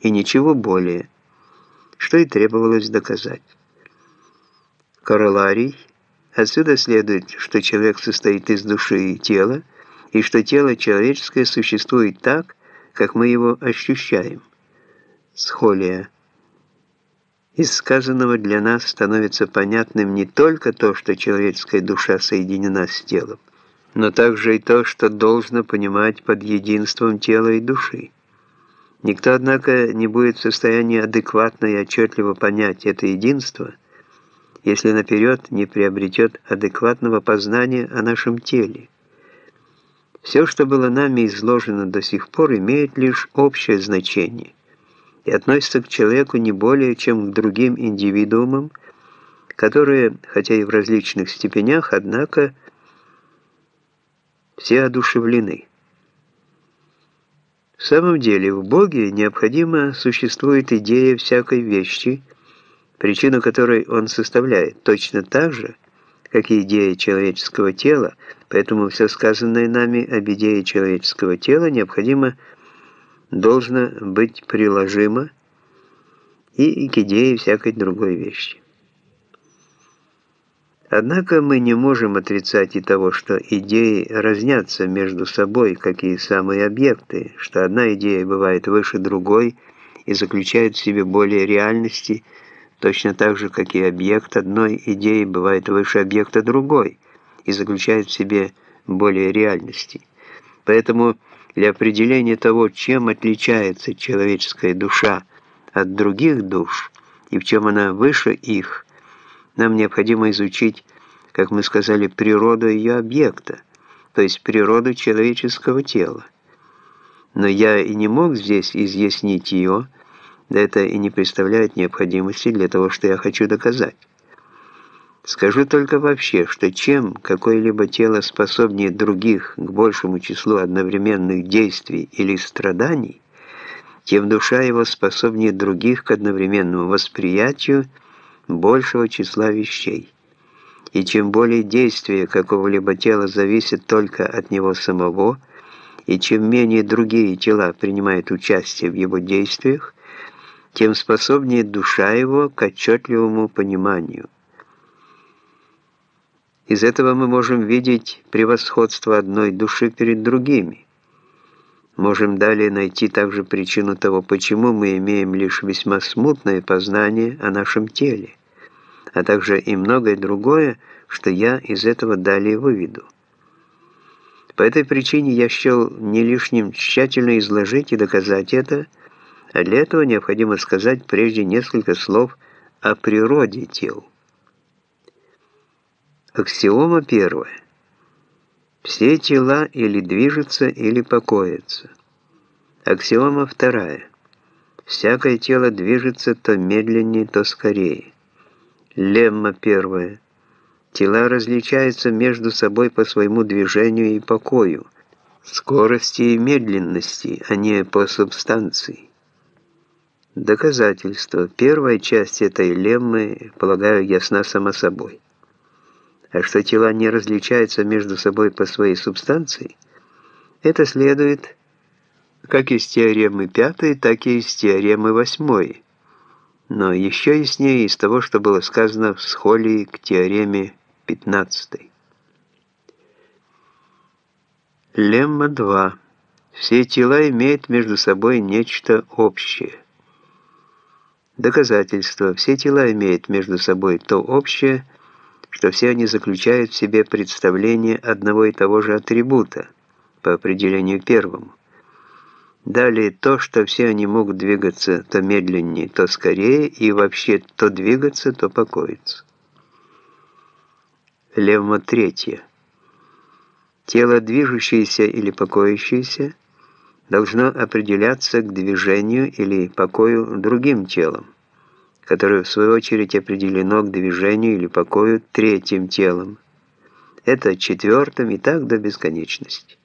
и ничего более, что и требовалось доказать. Короларий. Отсюда следует, что человек состоит из души и тела, и что тело человеческое существует так, как мы его ощущаем. Схолия. Из сказанного для нас становится понятным не только то, что человеческая душа соединена с телом, но также и то, что должно понимать под единством тела и души. Никто, однако, не будет в состоянии адекватно и отчетливо понять это единство, если наперед не приобретет адекватного познания о нашем теле. Все, что было нами изложено до сих пор, имеет лишь общее значение и относится к человеку не более, чем к другим индивидуумам, которые, хотя и в различных степенях, однако, все одушевлены. В самом деле, в Боге необходимо существует идея всякой вещи, причину которой он составляет, точно так же, как и идея человеческого тела, поэтому все сказанное нами об идее человеческого тела необходимо должно быть приложимо и к идее всякой другой вещи. Однако мы не можем отрицать и того, что идеи разнятся между собой, как и самые объекты, что одна идея бывает выше другой и заключает в себе более реальности, точно так же, как и объект одной идеи бывает выше объекта другой и заключает в себе более реальности. Поэтому для определения того, чем отличается человеческая душа от других душ и в чем она выше их – нам необходимо изучить, как мы сказали, природу ее объекта, то есть природу человеческого тела. Но я и не мог здесь изъяснить ее, да это и не представляет необходимости для того, что я хочу доказать. Скажу только вообще, что чем какое-либо тело способнее других к большему числу одновременных действий или страданий, тем душа его способнее других к одновременному восприятию большего числа вещей. И чем более действие какого-либо тела зависит только от него самого, и чем менее другие тела принимают участие в его действиях, тем способнее душа его к отчетливому пониманию. Из этого мы можем видеть превосходство одной души перед другими. Можем далее найти также причину того, почему мы имеем лишь весьма смутное познание о нашем теле а также и многое другое, что я из этого далее выведу. По этой причине я счел не лишним тщательно изложить и доказать это, а для этого необходимо сказать прежде несколько слов о природе тел. Аксиома первая. Все тела или движутся, или покоятся. Аксиома вторая. Всякое тело движется то медленнее, то скорее. Лемма первая. Тела различаются между собой по своему движению и покою, скорости и медленности, а не по субстанции. Доказательство. Первая часть этой леммы, полагаю, ясна сама собой. А что тела не различаются между собой по своей субстанции, это следует как из теоремы пятой, так и из теоремы восьмой но еще яснее из того, что было сказано в схолии к теореме 15. Лемма 2. Все тела имеют между собой нечто общее. Доказательство. Все тела имеют между собой то общее, что все они заключают в себе представление одного и того же атрибута, по определению первому. Далее то, что все они могут двигаться то медленнее, то скорее, и вообще то двигаться, то покоиться. Левма третье. Тело, движущееся или покоящееся, должно определяться к движению или покою другим телом, которое в свою очередь определено к движению или покою третьим телом. Это четвертым и так до бесконечности.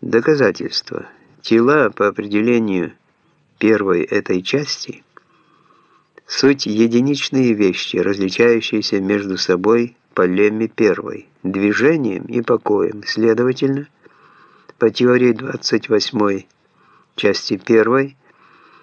Доказательство. Тела по определению первой этой части суть единичные вещи, различающиеся между собой по лемме первой, движением и покоем. Следовательно, по теории 28 части 1